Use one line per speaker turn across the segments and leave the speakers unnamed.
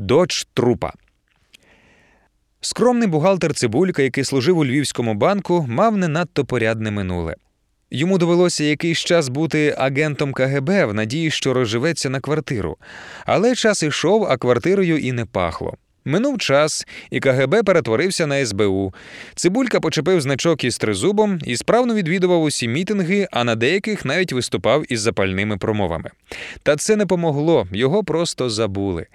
Доч трупа. Скромний бухгалтер Цибулька, який служив у Львівському банку, мав не надто порядне минуле. Йому довелося якийсь час бути агентом КГБ в надії, що розживеться на квартиру. Але час ішов, а квартирою і не пахло. Минув час, і КГБ перетворився на СБУ. Цибулька почепив значок із тризубом і справно відвідував усі мітинги, а на деяких навіть виступав із запальними промовами. Та це не помогло, його просто забули.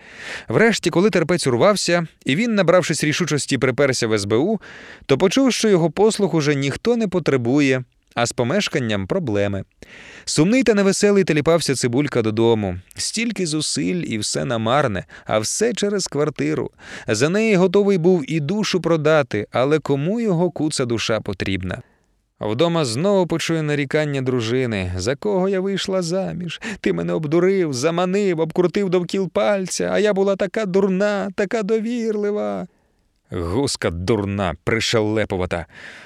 Врешті, коли терпець урвався, і він, набравшись рішучості, приперся в СБУ, то почув, що його послуг уже ніхто не потребує, а з помешканням проблеми. Сумний та невеселий теліпався цибулька додому. Стільки зусиль і все намарне, а все через квартиру. За неї готовий був і душу продати, але кому його куца душа потрібна? Вдома знову почує нарікання дружини, за кого я вийшла заміж. Ти мене обдурив, заманив, обкрутив довкіл пальця, а я була така дурна, така довірлива. Гуска дурна, пришелепувата.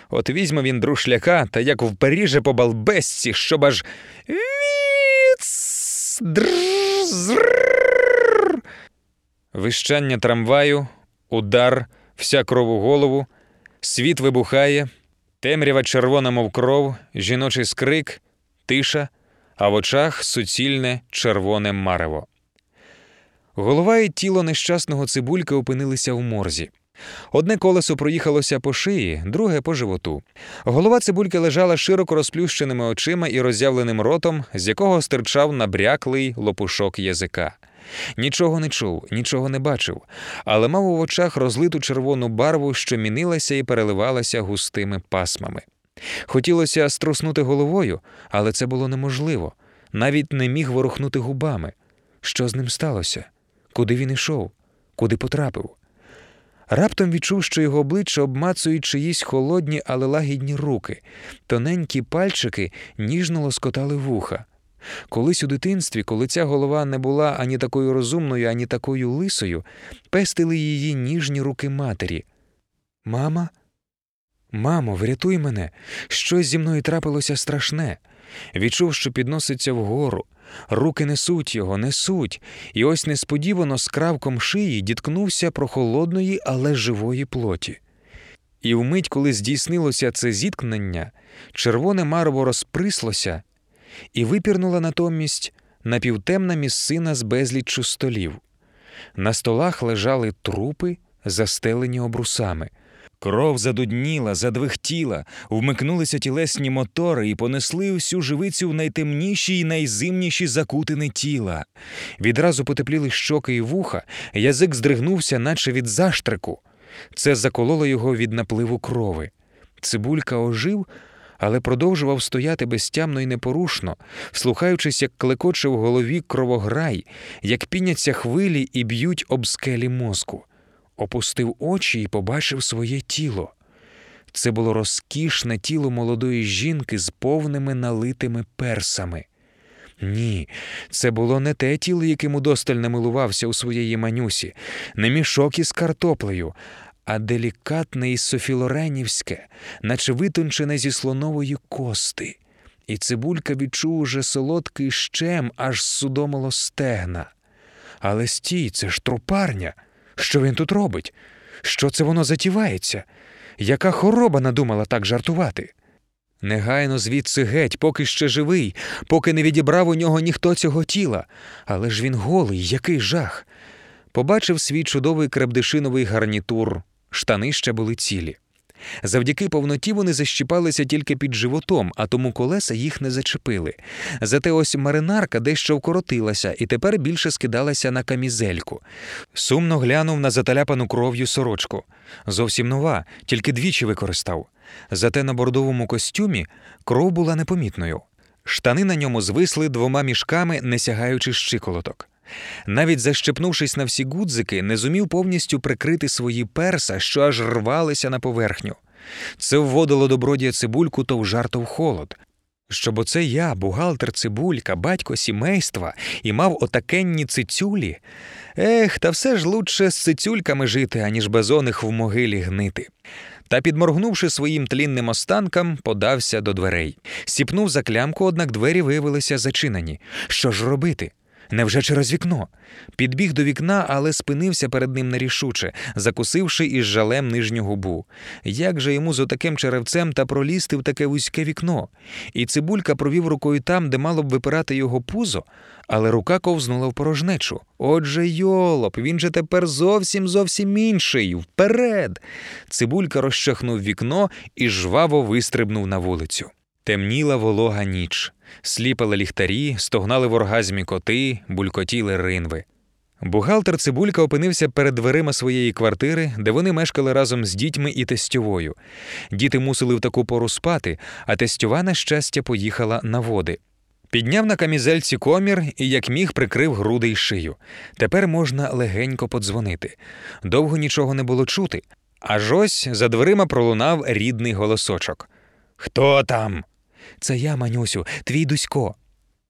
От візьме він друшляка та як вперіже по балбесці, щоб аж. Вищання трамваю, удар, вся кров у голову, світ вибухає, темрява червона, мов кров, жіночий скрик, тиша, а в очах суцільне червоне марево. Голова і тіло нещасного цибульки опинилися в морзі. Одне колесо проїхалося по шиї, друге по животу. Голова цибульки лежала широко розплющеними очима і роззявленим ротом, з якого стирчав набряклий лопушок язика. Нічого не чув, нічого не бачив, але мав у очах розлиту червону барву, що мінилася і переливалася густими пасмами. Хотілося струснути головою, але це було неможливо. Навіть не міг ворухнути губами. Що з ним сталося? Куди він ішов? Куди потрапив? Раптом відчув, що його обличчя обмацують чиїсь холодні, але лагідні руки, тоненькі пальчики ніжно лоскотали вуха. Колись у дитинстві, коли ця голова не була ані такою розумною, ані такою лисою, пестили її ніжні руки матері. Мама? Мамо, врятуй мене, щось зі мною трапилося страшне. Відчув, що підноситься вгору. Руки несуть його, несуть, і ось несподівано з кравком шиї діткнувся прохолодної, але живої плоті. І вмить, коли здійснилося це зіткнення, червоне марево розприслося і випірнула натомість напівтемна місцина з безліччю столів. На столах лежали трупи, застелені обрусами. Кров задудніла, задвихтіла, вмикнулися тілесні мотори і понесли всю живицю в найтемніші й найзимніші закутини тіла. Відразу потепліли щоки і вуха, язик здригнувся, наче від заштрику. Це закололо його від напливу крови. Цибулька ожив, але продовжував стояти безтямно і непорушно, вслухаючись, як клекоче в голові кровограй, як піняться хвилі і б'ють об скелі мозку опустив очі і побачив своє тіло. Це було розкішне тіло молодої жінки з повними налитими персами. Ні, це було не те тіло, яким удосталь намилувався у своєї манюсі, не мішок із картоплею, а делікатне і софілоренівське, наче витончене зі слонової кости. І цибулька відчув уже солодкий щем, аж судомило стегна. Але стій, це ж трупарня. Що він тут робить? Що це воно затівається? Яка хороба надумала так жартувати? Негайно звідси геть, поки ще живий, поки не відібрав у нього ніхто цього тіла. Але ж він голий, який жах. Побачив свій чудовий крепдишиновий гарнітур, штани ще були цілі. Завдяки повноті вони защіпалися тільки під животом, а тому колеса їх не зачепили. Зате ось маринарка дещо вкоротилася і тепер більше скидалася на камізельку. Сумно глянув на заталяпану кров'ю сорочку. Зовсім нова, тільки двічі використав. Зате на бордовому костюмі кров була непомітною. Штани на ньому звисли двома мішками, не сягаючи щиколоток. Навіть защепнувшись на всі гудзики, не зумів повністю прикрити свої перса, що аж рвалися на поверхню. Це вводило добродія цибульку то в жар, то в холод. Щоб оце я, бухгалтер цибулька, батько сімейства, і мав отакенні цицюлі. Ех, та все ж лучше з цицюльками жити, аніж без оних в могилі гнити. Та, підморгнувши своїм тлінним останкам, подався до дверей. Сіпнув за клямку, однак двері виявилися зачинені. Що ж робити? Невже через вікно? Підбіг до вікна, але спинився перед ним нерішуче, закусивши із жалем нижню губу. Як же йому з отаким черевцем та пролізти в таке вузьке вікно? І цибулька провів рукою там, де мало б випирати його пузо, але рука ковзнула в порожнечу. Отже, йолоп, він же тепер зовсім зовсім інший. Вперед. Цибулька розчахнув вікно і жваво вистрибнув на вулицю. Темніла волога ніч, сліпали ліхтарі, стогнали в оргазмі коти, булькотіли ринви. Бухгалтер Цибулька опинився перед дверима своєї квартири, де вони мешкали разом з дітьми і тестьовою. Діти мусили в таку пору спати, а тестьова, на щастя, поїхала на води. Підняв на камізельці комір і, як міг, прикрив груди й шию. Тепер можна легенько подзвонити. Довго нічого не було чути. Аж ось за дверима пролунав рідний голосочок. Хто там? Це я, Манюсю, твій Дусько.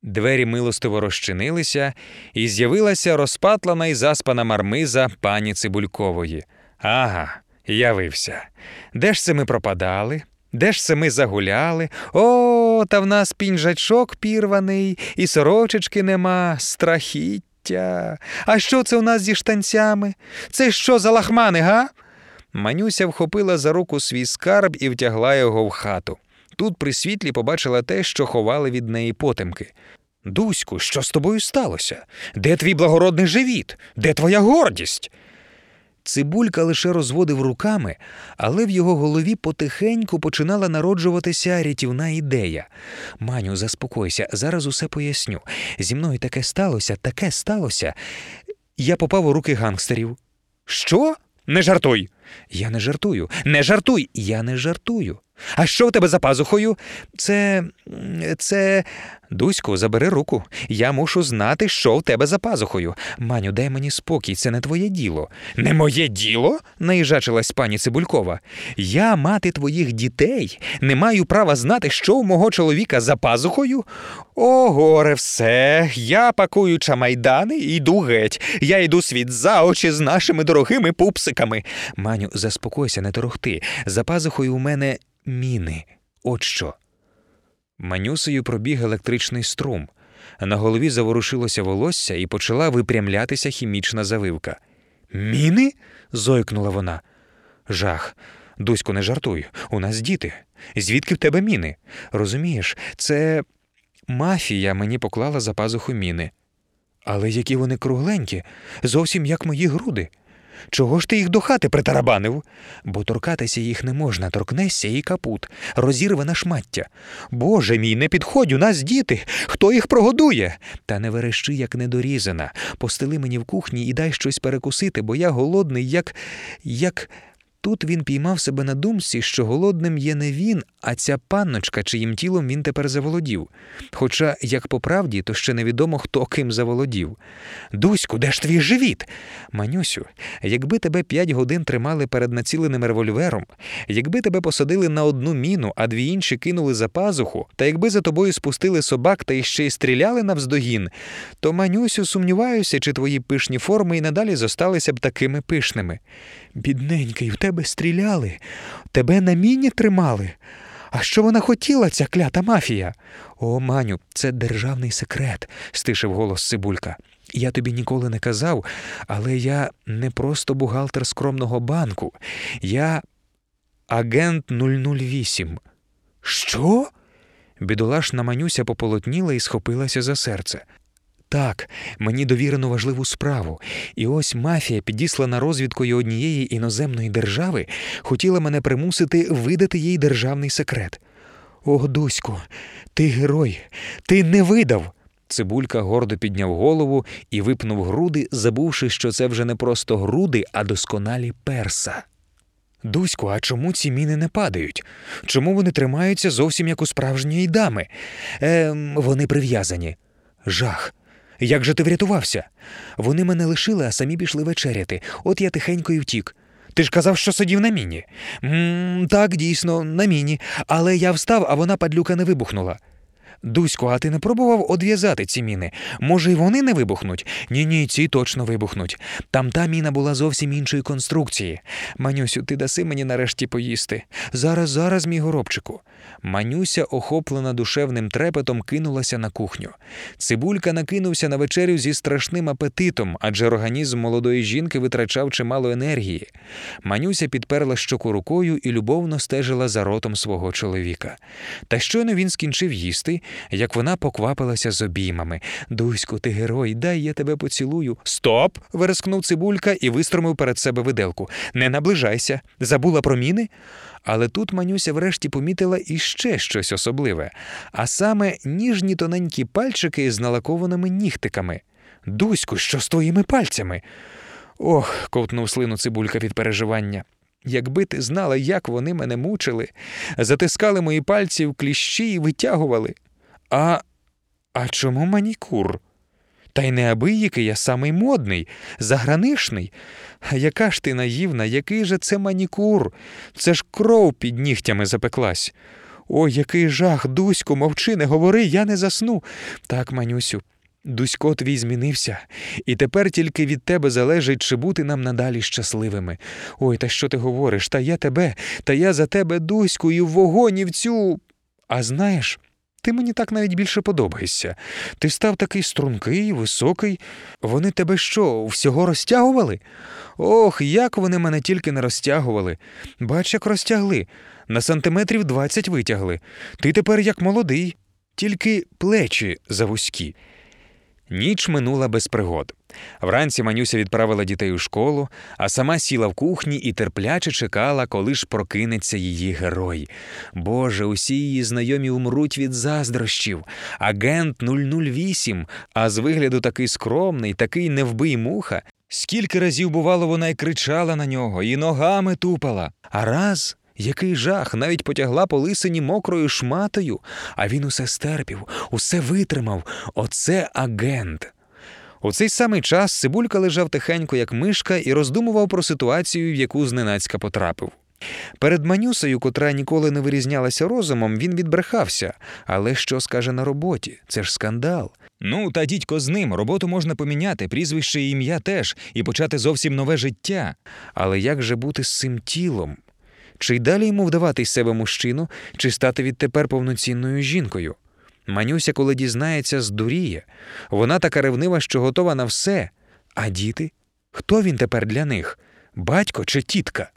Двері милостиво розчинилися, і з'явилася розпатлана й заспана мармиза пані Цибулькової. Ага, явився. Де ж це ми пропадали? Де ж це ми загуляли? О, та в нас пінжачок пірваний, і сорочечки нема, страхіття. А що це у нас зі штанцями? Це що за лахмани, га? Манюся вхопила за руку свій скарб і втягла його в хату. Тут при світлі побачила те, що ховали від неї потемки. Дуську, що з тобою сталося? Де твій благородний живіт? Де твоя гордість? Цибулька лише розводив руками, але в його голові потихеньку починала народжуватися рятівна ідея. Маню, заспокойся, зараз усе поясню. Зі мною таке сталося, таке сталося. Я попав у руки гангстерів. Що? Не жартуй. Я не жартую. Не жартуй. Я не жартую. А що в тебе за пазухою? Це. це. Дуську, забери руку. Я мушу знати, що в тебе за пазухою. Маню, дай мені спокій, це не твоє діло. Не моє діло? наїжачилась пані Цибулькова. Я, мати твоїх дітей, не маю права знати, що у мого чоловіка за пазухою. О, горе, все. Я пакую чамайдани і йду геть. Я йду світ за очі з нашими дорогими пупсиками. Маню, заспокойся, не торохти. За пазухою у мене міни. От що. Манюсею пробіг електричний струм. На голові заворушилося волосся і почала випрямлятися хімічна завивка. Міни? зойкнула вона. Жах. Дусько, не жартуй. У нас діти. Звідки в тебе міни? Розумієш, це мафія мені поклала за пазуху міни. Але які вони кругленькі, зовсім як мої груди. Чого ж ти їх до хати притарабанив? Бо торкатися їх не можна, торкнешся і капут, розірве на шмаття. Боже мій, не підходь, у нас діти. Хто їх прогодує? Та не верещи, як недорізана. Постели мені в кухні і дай щось перекусити, бо я голодний, як. як. Тут він піймав себе на думці, що голодним є не він, а ця панночка, чиїм тілом він тепер заволодів. Хоча, як по правді, то ще невідомо, хто ким заволодів. Дуську, де ж твій живіт? Манюсю, якби тебе п'ять годин тримали перед націленим револьвером, якби тебе посадили на одну міну, а дві інші кинули за пазуху, та якби за тобою спустили собак та іще й стріляли навздогін, то, Манюсю, сумніваюся, чи твої пишні форми і надалі зосталися б такими пишними. Бідненький, в тебе стріляли, тебе на міні тримали. А що вона хотіла, ця клята мафія? О, Маню, це державний секрет, стишив голос Цибулька. Я тобі ніколи не казав, але я не просто бухгалтер скромного банку. Я агент 008. Що? Бідолашна Манюся пополотніла і схопилася за серце. Так, мені довірено важливу справу, і ось мафія, підіслана розвідкою однієї іноземної держави, хотіла мене примусити видати їй державний секрет. О, Дусько, ти герой, ти не видав. Цибулька гордо підняв голову і випнув груди, забувши, що це вже не просто груди, а досконалі перса. Дуську, а чому ці міни не падають? Чому вони тримаються зовсім як у справжньої дами? Ем, Вони прив'язані. Жах. Як же ти врятувався? Вони мене лишили, а самі пішли вечеряти. От я тихенько і втік. Ти ж казав, що сидів на міні. м так, дійсно, на міні. Але я встав, а вона падлюка не вибухнула. Дусько, а ти не пробував одв'язати ці міни? Може, й вони не вибухнуть? Ні, ні, ці точно вибухнуть. Там та міна була зовсім іншої конструкції. Манюсю, ти даси мені нарешті поїсти. Зараз, зараз, мій горобчику. Манюся, охоплена душевним трепетом, кинулася на кухню. Цибулька накинувся на вечерю зі страшним апетитом, адже організм молодої жінки витрачав чимало енергії. Манюся підперла щоку рукою і любовно стежила за ротом свого чоловіка. Та щойно він скінчив їсти, як вона поквапилася з обіймами. Дусько, ти герой, дай я тебе поцілую. Стоп! вирискнув цибулька і вистромив перед себе виделку. Не наближайся. Забула про міни? Але тут Манюся врешті помітила іще щось особливе, а саме ніжні тоненькі пальчики з налакованими нігтиками. Дуську, що з твоїми пальцями? Ох, ковтнув слину цибулька від переживання. Якби ти знала, як вони мене мучили, затискали мої пальці в кліщі і витягували. А а чому манікур? Та й неабиякий я самий модний, заграничний. Яка ж ти наївна, який же це манікур? Це ж кров під нігтями запеклась. Ой, який жах, Дусько, мовчи, не говори, я не засну. Так, Манюсю, Дусько твій змінився, і тепер тільки від тебе залежить, чи бути нам надалі щасливими. Ой, та що ти говориш? Та я тебе, та я за тебе, Дуську, і в вогонь, і в цю. А знаєш, ти мені так навіть більше подобаєшся. Ти став такий стрункий, високий. Вони тебе що, всього розтягували? Ох, як вони мене тільки не розтягували. Бач, як розтягли. На сантиметрів двадцять витягли. Ти тепер як молодий, тільки плечі завузькі. Ніч минула без пригод. Вранці Манюся відправила дітей у школу, а сама сіла в кухні і терпляче чекала, коли ж прокинеться її герой. Боже, усі її знайомі умруть від заздрощів. Агент 008, а з вигляду такий скромний, такий невбий муха. Скільки разів, бувало, вона й кричала на нього, і ногами тупала. А раз який жах, навіть потягла по лисині мокрою шматою, а він усе стерпів, усе витримав. Оце агент. У цей самий час Цибулька лежав тихенько, як мишка, і роздумував про ситуацію, в яку зненацька потрапив. Перед Манюсею, котра ніколи не вирізнялася розумом, він відбрехався. Але що скаже на роботі? Це ж скандал. Ну, та дідько з ним, роботу можна поміняти, прізвище і ім'я теж, і почати зовсім нове життя. Але як же бути з цим тілом? Чи й далі йому вдавати з себе мужчину, чи стати відтепер повноцінною жінкою? Манюся, коли дізнається, здуріє. Вона така ревнива, що готова на все. А діти? Хто він тепер для них? Батько чи тітка?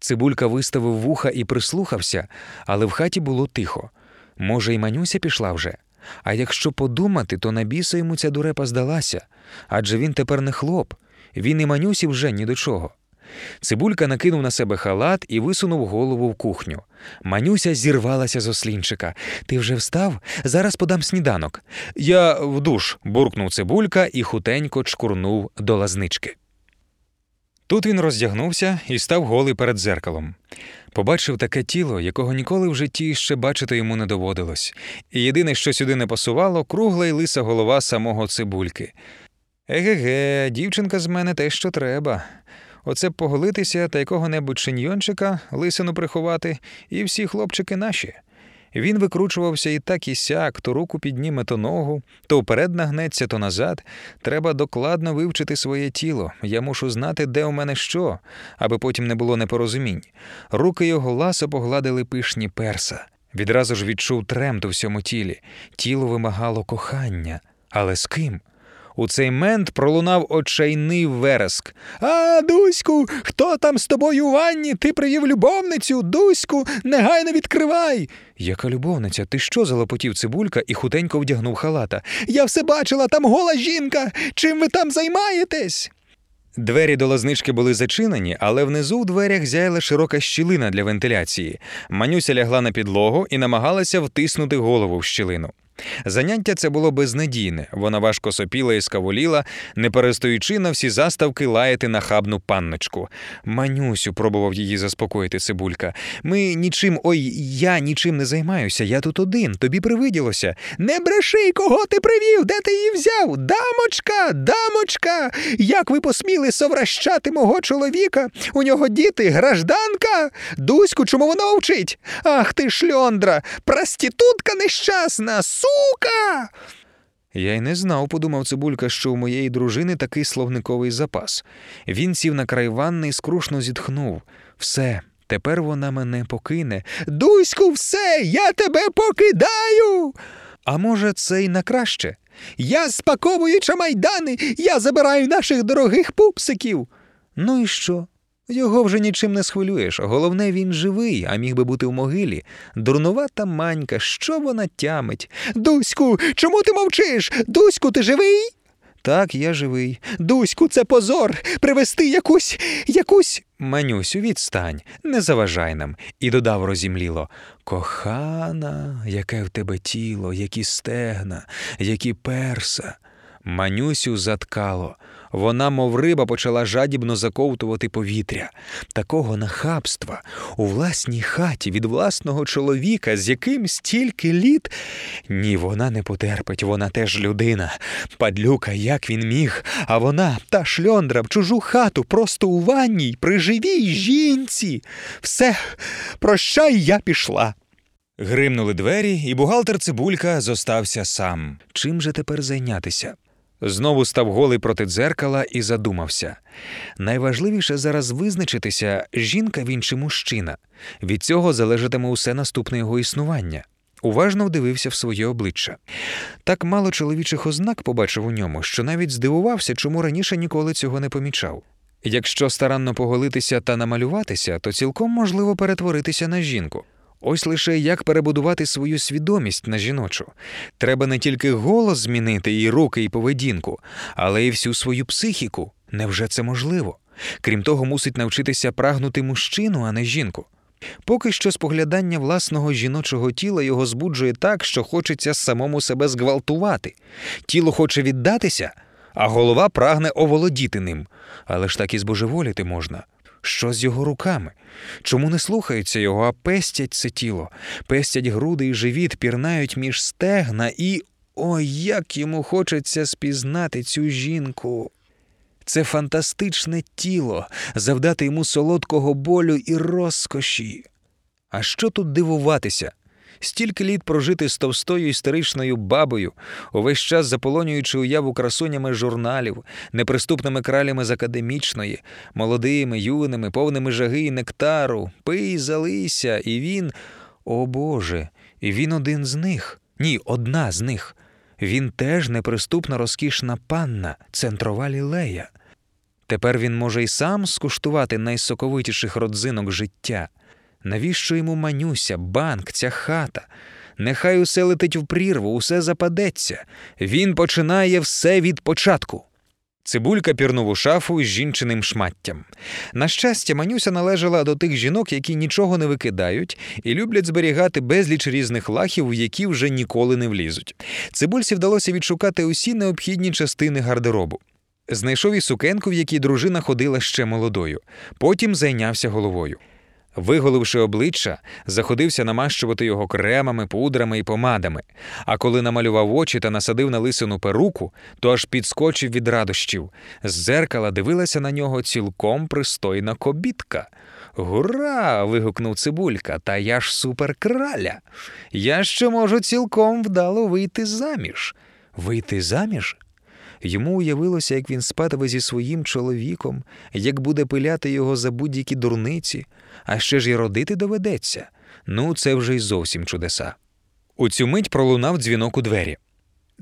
Цибулька виставив вуха і прислухався, але в хаті було тихо. Може, і Манюся пішла вже. А якщо подумати, то на біса йому ця дурепа здалася адже він тепер не хлоп, він і Манюсі вже ні до чого. Цибулька накинув на себе халат і висунув голову в кухню. Манюся зірвалася з ослінчика. Ти вже встав? Зараз подам сніданок. Я в душ, буркнув цибулька і хутенько чкурнув до лазнички. Тут він роздягнувся і став голий перед зеркалом. Побачив таке тіло, якого ніколи в житті ще бачити йому не доводилось, і єдине, що сюди не пасувало, кругла й лиса голова самого цибульки. Еге-ге, дівчинка з мене те, що треба. Оце поголитися та якого-небудь шиньйончика, лисину приховати, і всі хлопчики наші. Він викручувався і так і сяк, то руку підніме, то ногу, то вперед нагнеться, то назад. Треба докладно вивчити своє тіло. Я мушу знати, де у мене що, аби потім не було непорозумінь. Руки його ласо погладили пишні перса. Відразу ж відчув тремт у всьому тілі. Тіло вимагало кохання. Але з ким? У цей мент пролунав очайний вереск. А, Дуську, хто там з тобою у ванні? Ти привів любовницю, Дуську, негайно відкривай. Яка любовниця? Ти що? залопотів цибулька і хутенько вдягнув халата. Я все бачила, там гола жінка. Чим ви там займаєтесь? Двері до лазнички були зачинені, але внизу в дверях зяяла широка щілина для вентиляції. Манюся лягла на підлогу і намагалася втиснути голову в щілину. Заняття це було безнадійне, вона важко сопіла і скаволіла, не перестаючи на всі заставки лаяти нахабну панночку. Манюсю, пробував її заспокоїти цибулька. Ми нічим, ой, я нічим не займаюся, я тут один, тобі привиділося. Не бреши, кого ти привів, де ти її взяв? Дамочка, дамочка, як ви посміли совращати мого чоловіка? У нього діти, гражданка? Дуську, чому вона мовчить? Ах ти шльондра, проститутка нещасна, сука. Я й не знав, подумав цибулька, що у моєї дружини такий словниковий запас. Він сів на край ванни і скрушно зітхнув. Все, тепер вона мене покине. Дуську, все, я тебе покидаю. А може, це й на краще? Я спаковую чамайдани, я забираю наших дорогих пупсиків. Ну і що? Його вже нічим не схвилюєш. Головне, він живий, а міг би бути в могилі. Дурнувата манька, що вона тямить? Дуську, чому ти мовчиш? Дуську, ти живий? Так, я живий. Дуську, це позор. Привести якусь, якусь. Манюсю, відстань, не заважай нам, і додав розімліло. Кохана, яке в тебе тіло, які стегна, які перса. Манюсю заткало. Вона, мов риба, почала жадібно заковтувати повітря. Такого нахабства у власній хаті від власного чоловіка, з яким стільки літ. Ні, вона не потерпить, вона теж людина. Падлюка, як він міг, а вона, та шльондра, в чужу хату, просто у ванній, при живій жінці. Все, прощай, я пішла. Гримнули двері, і бухгалтер Цибулька зостався сам. Чим же тепер зайнятися? Знову став голий проти дзеркала і задумався. Найважливіше зараз визначитися, жінка він чи мужчина. Від цього залежатиме усе наступне його існування. Уважно вдивився в своє обличчя. Так мало чоловічих ознак побачив у ньому, що навіть здивувався, чому раніше ніколи цього не помічав. Якщо старанно поголитися та намалюватися, то цілком можливо перетворитися на жінку. Ось лише як перебудувати свою свідомість на жіночу. Треба не тільки голос змінити, і руки, і поведінку, але й всю свою психіку. Невже це можливо? Крім того, мусить навчитися прагнути мужчину, а не жінку. Поки що споглядання власного жіночого тіла його збуджує так, що хочеться самому себе зґвалтувати. Тіло хоче віддатися, а голова прагне оволодіти ним. Але ж так і збожеволіти можна. Що з його руками? Чому не слухаються його, а пестять це тіло, пестять груди і живіт, пірнають між стегна і. Ой, як йому хочеться спізнати цю жінку. Це фантастичне тіло, завдати йому солодкого болю і розкоші. А що тут дивуватися? Стільки літ прожити з товстою історичною бабою, увесь час заполонюючи уяву красунями журналів, неприступними кралями з академічної, молодими, юними, повними жаги і нектару, пий, залися, і він, о Боже, і він один з них, ні, одна з них. Він теж неприступна розкішна панна, центрова лілея. Тепер він може й сам скуштувати найсоковитіших родзинок життя. Навіщо йому манюся, банк, ця хата? Нехай усе летить в прірву, усе западеться. Він починає все від початку. Цибулька пірнув у шафу з жінчиним шматтям. На щастя, Манюся належала до тих жінок, які нічого не викидають, і люблять зберігати безліч різних лахів, які вже ніколи не влізуть. Цибульці вдалося відшукати усі необхідні частини гардеробу. Знайшов і сукенку, в якій дружина ходила ще молодою. Потім зайнявся головою. Виголивши обличчя, заходився намащувати його кремами, пудрами і помадами. А коли намалював очі та насадив на лисину перуку, то аж підскочив від радощів. З дзеркала дивилася на нього цілком пристойна кобітка. Гура! вигукнув цибулька, та я ж суперкраля. Я ще можу цілком вдало вийти заміж. Вийти заміж? Йому уявилося, як він спатиме зі своїм чоловіком, як буде пиляти його за будь-які дурниці, а ще ж і родити доведеться. Ну, це вже й зовсім чудеса. У цю мить пролунав дзвінок у двері.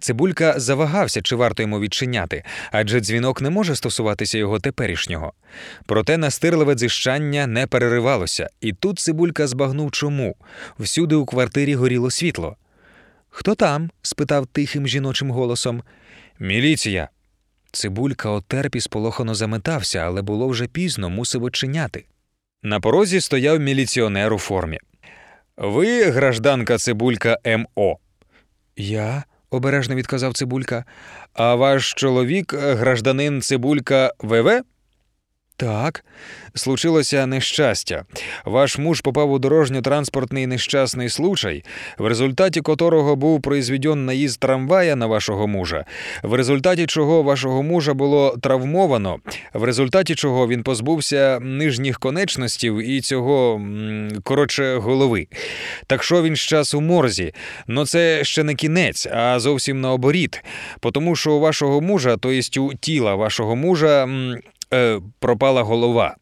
Цибулька завагався, чи варто йому відчиняти, адже дзвінок не може стосуватися його теперішнього. Проте настирливе дзищання не переривалося, і тут цибулька збагнув чому всюди у квартирі горіло світло. Хто там? спитав тихим жіночим голосом. Міліція. Цибулька отерпі сполохано заметався, але було вже пізно, мусив очиняти. На порозі стояв міліціонер у формі. Ви, гражданка цибулька МО. Я? обережно відказав цибулька. А ваш чоловік, гражданин цибулька ВВ? Так, случилося нещастя. Ваш муж попав у дорожньо-транспортний нещасний случай, в результаті котрого був произведен наїзд трамвая на вашого мужа, в результаті чого вашого мужа було травмовано, в результаті чого він позбувся нижніх конечностів і цього коротше голови. Так що він щас у морзі, но це ще не кінець, а зовсім наоборіт. Тому що у вашого мужа, то єсть у тіла вашого мужа е, пропала голова.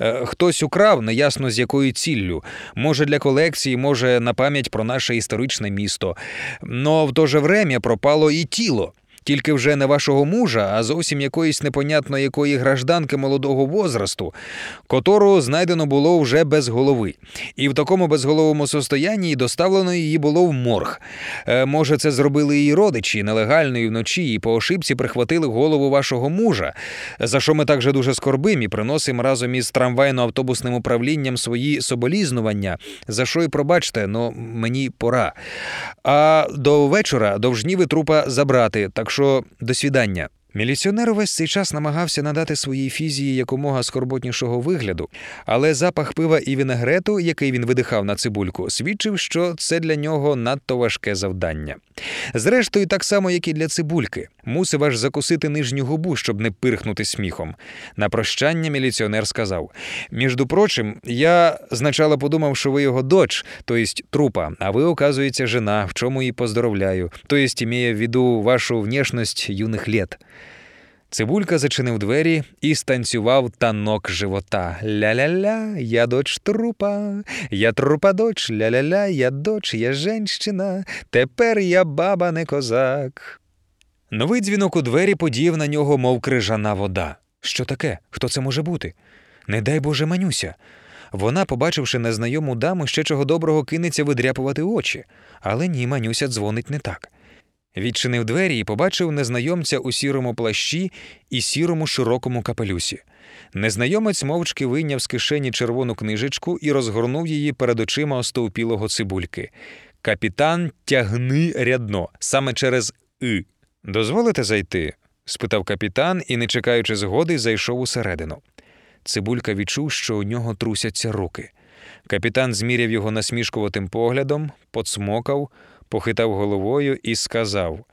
Е, хтось украв, неясно з якою ціллю. Може для колекції, може на пам'ять про наше історичне місто. Но в то же время пропало і тіло тільки вже не вашого мужа, а зовсім якоїсь непонятно якої гражданки молодого возрасту, котру знайдено було вже без голови, і в такому безголовому состоянні доставлено її було в морг. Е, може, це зробили її родичі нелегально і вночі, і по ошибці прихватили голову вашого мужа, за що ми також дуже скорбим і приносимо разом із трамвайно-автобусним управлінням свої соболізнування, за що й пробачте, но мені пора. А до вечора довжні ви трупа забрати. так що до свідання. Міліціонер увесь цей час намагався надати своїй фізії якомога скорботнішого вигляду, але запах пива і вінегрету, який він видихав на цибульку, свідчив, що це для нього надто важке завдання. Зрештою, так само, як і для цибульки, мусив аж закусити нижню губу, щоб не пирхнути сміхом. На прощання міліціонер сказав: між прочим, я значало подумав, що ви його доч, то єсть трупа, а ви, оказується, жена, в чому і поздоровляю, то єсть імеє в виду вашу внешність юних літ. Цибулька зачинив двері і станцював танок живота. Ля-ля-ля, я доч трупа, я трупа доч, ля-ля-ля, я доч, я женщина, тепер я баба не козак. Новий дзвінок у двері подіяв на нього, мов крижана вода. Що таке? Хто це може бути? Не дай Боже манюся. Вона, побачивши незнайому даму, ще чого доброго кинеться видряпувати очі, але ні, манюся дзвонить не так. Відчинив двері і побачив незнайомця у сірому плащі і сірому широкому капелюсі. Незнайомець мовчки вийняв з кишені червону книжечку і розгорнув її перед очима остовпілого цибульки. Капітан тягни рядно, саме через «и». Дозволите зайти? спитав капітан і, не чекаючи згоди, зайшов усередину. Цибулька відчув, що у нього трусяться руки. Капітан зміряв його насмішкуватим поглядом, подсмокав похитав головою і сказав: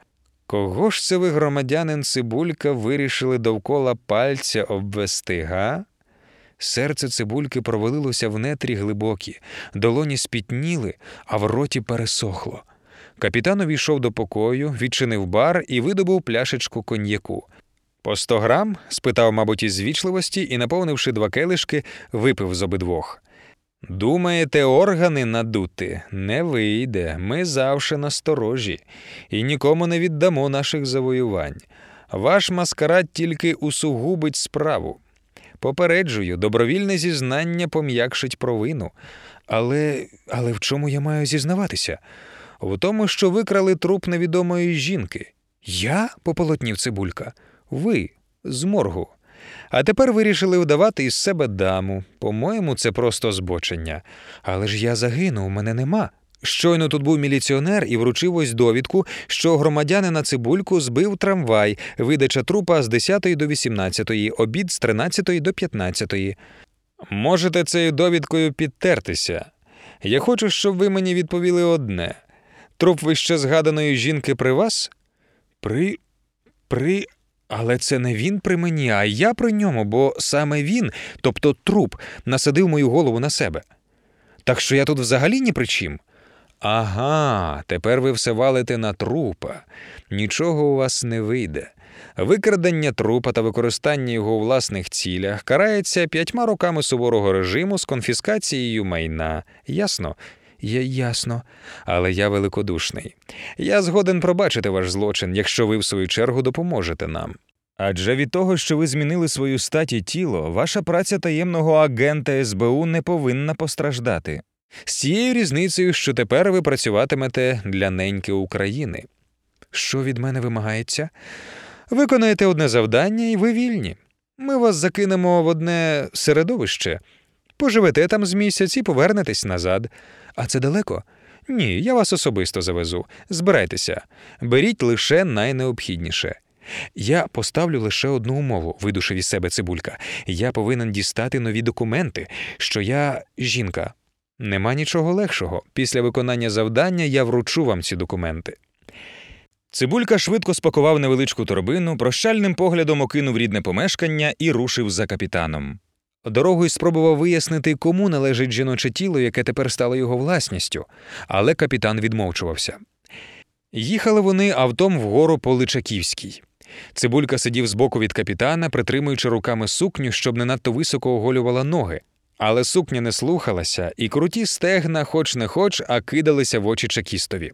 Кого ж це ви, громадянин Цибулька, вирішили довкола пальця обвести, га? Серце цибульки провалилося в нетрі глибокі, долоні спітніли, а в роті пересохло. Капітан увійшов до покою, відчинив бар і видобув пляшечку коньяку. По сто грам? спитав, мабуть, із звічливості і, наповнивши два келишки, випив з обидвох. Думаєте, органи надути? Не вийде. Ми завше насторожі і нікому не віддамо наших завоювань. Ваш маскарад тільки усугубить справу. Попереджую, добровільне зізнання пом'якшить провину. Але але в чому я маю зізнаватися? В тому, що викрали труп невідомої жінки. Я? пополотнів цибулька. Ви з моргу. А тепер вирішили вдавати із себе даму. По-моєму, це просто збочення. Але ж я загинув, мене нема. Щойно тут був міліціонер і вручив ось довідку, що громадянина цибульку збив трамвай, видача трупа з 10 до 18, обід з 13 до 15. Можете цією довідкою підтертися. Я хочу, щоб ви мені відповіли одне. Труп вище згаданої жінки при вас? При. При. Але це не він при мені, а я при ньому, бо саме він, тобто труп, насадив мою голову на себе. Так що я тут взагалі ні при чим. Ага, тепер ви все валите на трупа. Нічого у вас не вийде. Викрадення трупа та використання його у власних цілях карається п'ятьма роками суворого режиму з конфіскацією майна. Ясно? Є ясно, але я великодушний. Я згоден пробачити ваш злочин, якщо ви, в свою чергу, допоможете нам. Адже від того, що ви змінили свою статі тіло, ваша праця таємного агента СБУ не повинна постраждати. З цією різницею, що тепер ви працюватимете для неньки України. Що від мене вимагається? Виконаєте одне завдання, і ви вільні. Ми вас закинемо в одне середовище, поживете там з місяць і повернетесь назад. А це далеко? Ні, я вас особисто завезу. Збирайтеся, беріть лише найнеобхідніше. Я поставлю лише одну умову, видушив із себе цибулька. Я повинен дістати нові документи, що я жінка. Нема нічого легшого. Після виконання завдання я вручу вам ці документи. Цибулька швидко спакував невеличку торбину, прощальним поглядом окинув рідне помешкання і рушив за капітаном. Дорогою спробував вияснити, кому належить жіноче тіло, яке тепер стало його власністю, але капітан відмовчувався. Їхали вони автом вгору по Личаківській. Цибулька сидів збоку від капітана, притримуючи руками сукню, щоб не надто високо оголювала ноги. Але сукня не слухалася, і круті стегна, хоч не хоч, а кидалися в очі чекістові.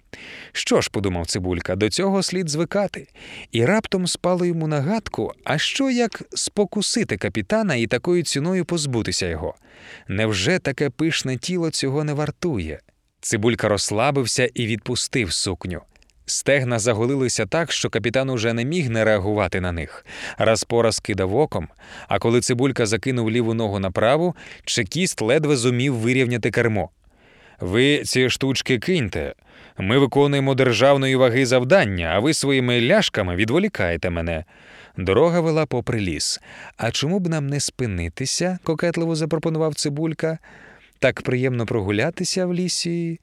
Що ж, подумав цибулька, до цього слід звикати. І раптом спало йому нагадку, а що як спокусити капітана і такою ціною позбутися його? Невже таке пишне тіло цього не вартує? Цибулька розслабився і відпустив сукню. Стегна заголилися так, що капітан уже не міг не реагувати на них. Раз по раз кидав оком, а коли цибулька закинув ліву ногу на праву, чекіст ледве зумів вирівняти кермо. Ви ці штучки киньте. Ми виконуємо державної ваги завдання, а ви своїми ляшками відволікаєте мене. Дорога вела попри ліс. А чому б нам не спинитися? кокетливо запропонував цибулька. Так приємно прогулятися в лісі.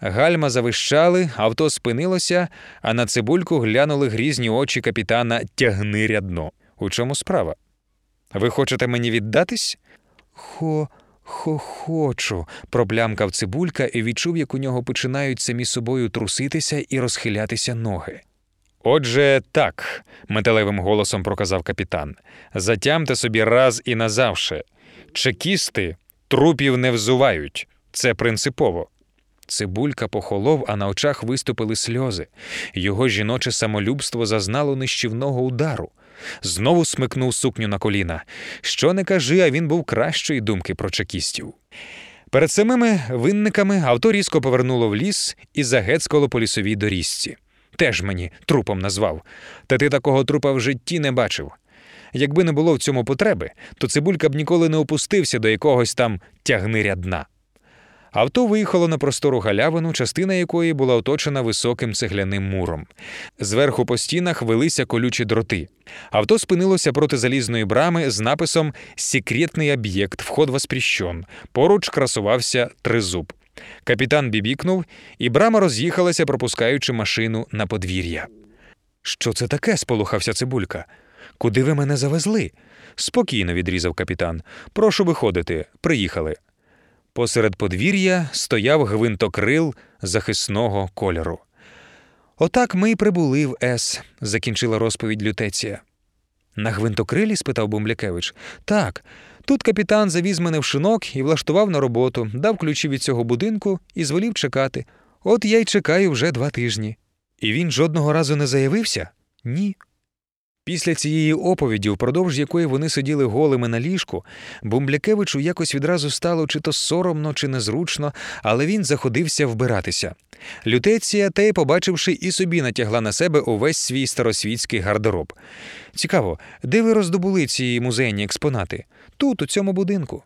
Гальма завищали, авто спинилося, а на цибульку глянули грізні очі капітана Тягни рядно. У чому справа? Ви хочете мені віддатись? Хо, хо, хочу, проблямкав цибулька і відчув, як у нього починають самі собою труситися і розхилятися ноги. Отже, так, металевим голосом проказав капітан. Затямте собі раз і назавше. Чекісти трупів не взувають. Це принципово. Цибулька похолов, а на очах виступили сльози. Його жіноче самолюбство зазнало нищівного удару. Знову смикнув сукню на коліна. Що не кажи, а він був кращої думки про чекістів. Перед самими винниками авто різко повернуло в ліс і загецькало по лісовій доріжці. Теж мені трупом назвав. Та ти такого трупа в житті не бачив. Якби не було в цьому потреби, то цибулька б ніколи не опустився до якогось там тягни рядна. Авто виїхало на простору галявину, частина якої була оточена високим цегляним муром. Зверху по стінах велися колючі дроти. Авто спинилося проти залізної брами з написом Секретний об'єкт, вход воспріщен». Поруч красувався тризуб. Капітан бібікнув, і брама роз'їхалася, пропускаючи машину на подвір'я. Що це таке? сполухався цибулька. Куди ви мене завезли? Спокійно відрізав капітан. Прошу виходити. Приїхали. Посеред подвір'я стояв гвинтокрил захисного кольору. Отак ми й прибули в С, закінчила розповідь Лютеція. На гвинтокрилі? спитав Бумблякевич. Так. Тут капітан завіз мене в шинок і влаштував на роботу, дав ключі від цього будинку і звелів чекати. От я й чекаю вже два тижні. І він жодного разу не заявився? Ні. Після цієї оповіді, впродовж якої вони сиділи голими на ліжку, Бумблякевичу якось відразу стало чи то соромно, чи незручно, але він заходився вбиратися. Лютеція, те, побачивши, і собі натягла на себе увесь свій старосвітський гардероб. Цікаво, де ви роздобули ці музейні експонати? Тут, у цьому будинку.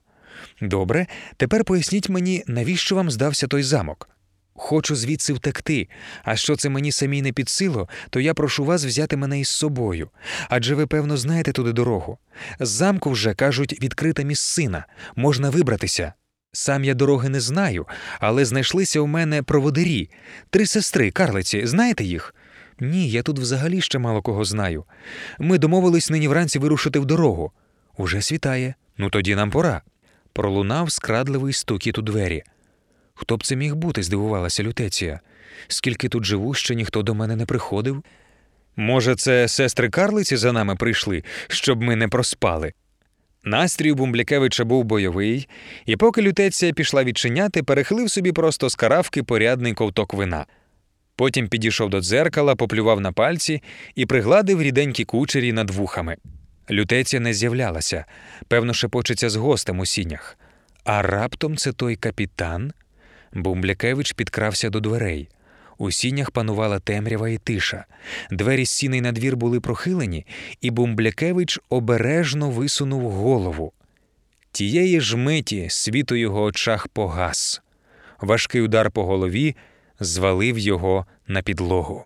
Добре, тепер поясніть мені, навіщо вам здався той замок? Хочу звідси втекти, а що це мені самій не під силу, то я прошу вас взяти мене із собою. Адже ви, певно, знаєте туди дорогу. З замку вже, кажуть, відкрита місцина, можна вибратися. Сам я дороги не знаю, але знайшлися у мене проводирі, три сестри, карлиці, знаєте їх? Ні, я тут взагалі ще мало кого знаю. Ми домовились нині вранці вирушити в дорогу. Уже світає. Ну тоді нам пора. Пролунав скрадливий стукіт у двері. Хто б це міг бути? здивувалася Лютеція. Скільки тут живу, ще ніхто до мене не приходив. Може, це сестри Карлиці за нами прийшли, щоб ми не проспали. Настрій у Бумблякевича був бойовий, і поки лютеція пішла відчиняти, перехилив собі просто з каравки порядний ковток вина. Потім підійшов до дзеркала, поплював на пальці і пригладив ріденькі кучері над вухами. Лютеція не з'являлася, певно, шепочеться з гостем у сінях. А раптом це той капітан. Бумблякевич підкрався до дверей. У сінях панувала темрява і тиша. Двері з сіней на двір були прохилені, і Бумблякевич обережно висунув голову. Тієї ж миті світ у його очах погас. Важкий удар по голові звалив його на підлогу.